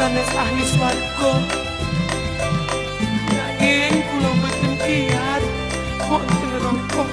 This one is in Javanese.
sanes ahli swargo Nanging kula mboten kiyat wonten rangka